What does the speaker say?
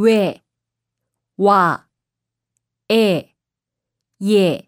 왜, 와, 에, 예.